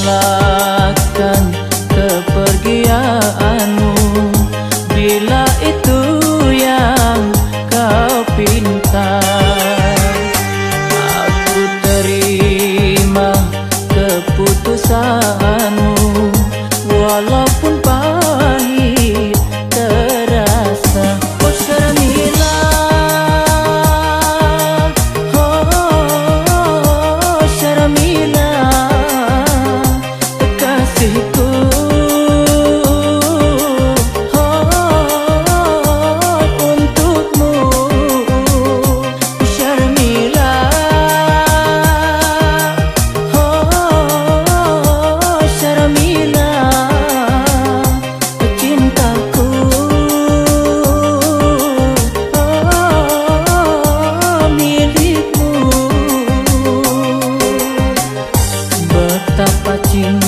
merelakan kepergianmu Bila itu yang kau pinta Aku terima keputusanmu walau. patim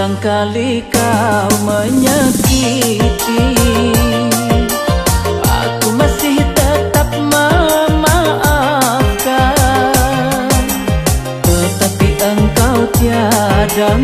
Berulang kali kau menyakiti. Aku masih tetap memaafkan. Tetapi engkau tiada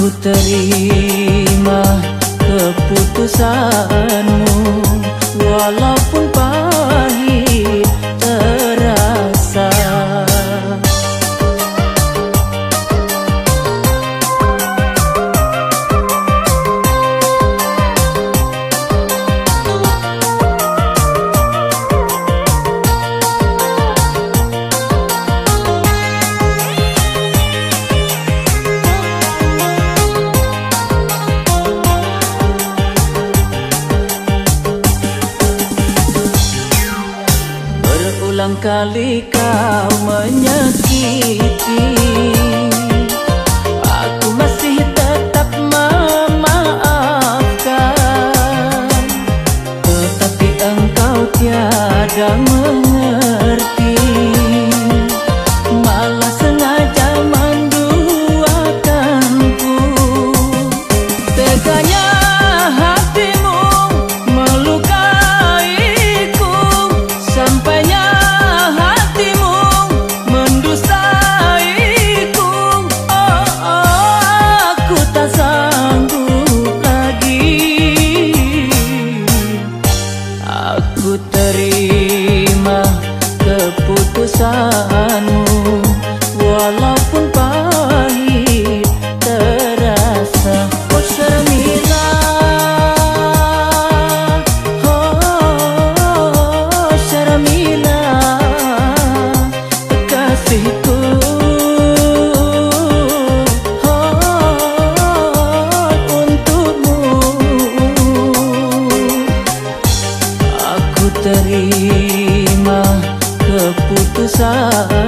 Aku terima keputusanmu. Walaupun pahit Kali kau menyakiti terima pahit